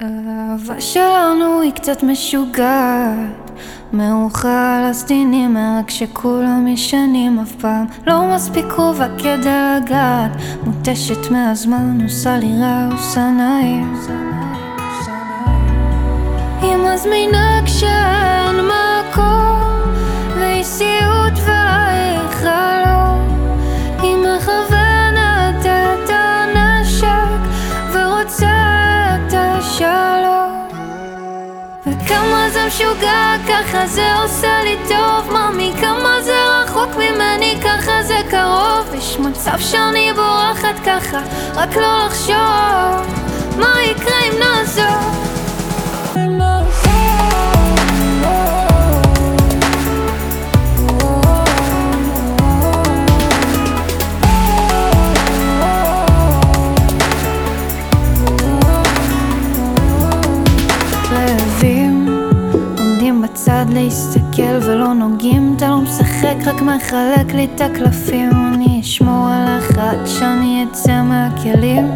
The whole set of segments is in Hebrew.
האהבה שלנו היא קצת משוגעת. מאוחר על הסדינים רק שכולם ישנים אף פעם. לא מספיק קרובה כדי לגעת. מותשת מהזמן עושה לי רע עושה נעים. היא מזמינה כשאין מקום והיא סיוט והיא חלום היא מכוונת וכמה זה משוגע ככה זה עושה לי טוב ממי כמה זה רחוק ממני ככה זה קרוב. יש מצב שאני בורחת ככה רק לא לחשוב בצד להסתכל ולא נוגעים אתה לא משחק רק מחלק לי את הקלפים. אני אשמור עליך עד שאני אצא מהכלים.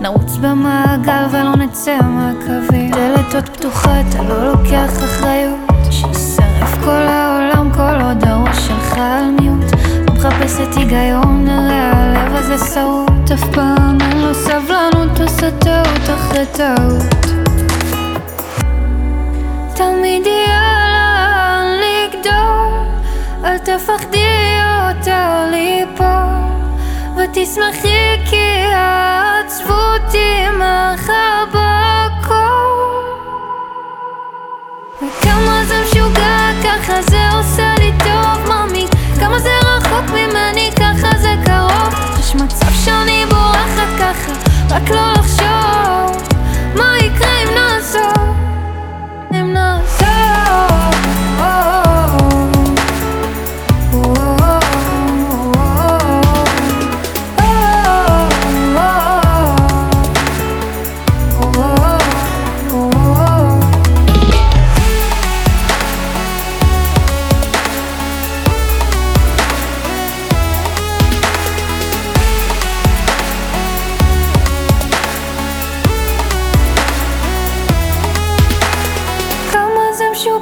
נרוץ במעגל ולא נצא מהקווים. דלת עוד פתוחה אתה לא לוקח אחריות. שישרף כל העולם כל עוד הראש שלך על מיוט לא מחפשת היגיון הרי הלב הזה שרוט. אף פעם אין לו סבלנות עושה טעות אחרי טעות תפחדי יותר ליפול, ותשמחי כי העצבות תימחה בכל. וכמה זה משוגע, ככה זה עושה לי טוב, ממי, כמה זה רחוק ממני, ככה זה קרוב. יש מצב שאני בורחת ככה, רק לא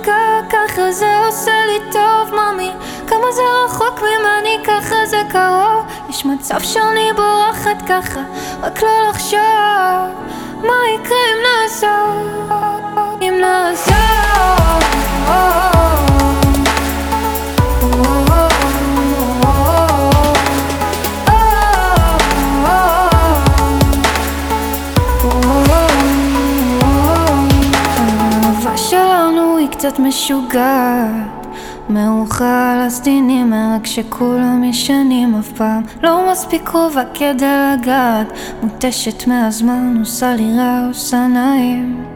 משוגע, ככה זה עושה לי טוב, ממי. כמה זה רחוק ממני, ככה זה קרוב. יש מצב שאני בורחת ככה, רק לא לחשוב מה יקרה אם נעזוב, קצת משוגעת. מאוחר על הסדינים רק שכולם ישנים אף פעם. לא מספיק קרובה כדי לגעת. מותשת מהזמן עושה לי רע עושה נעים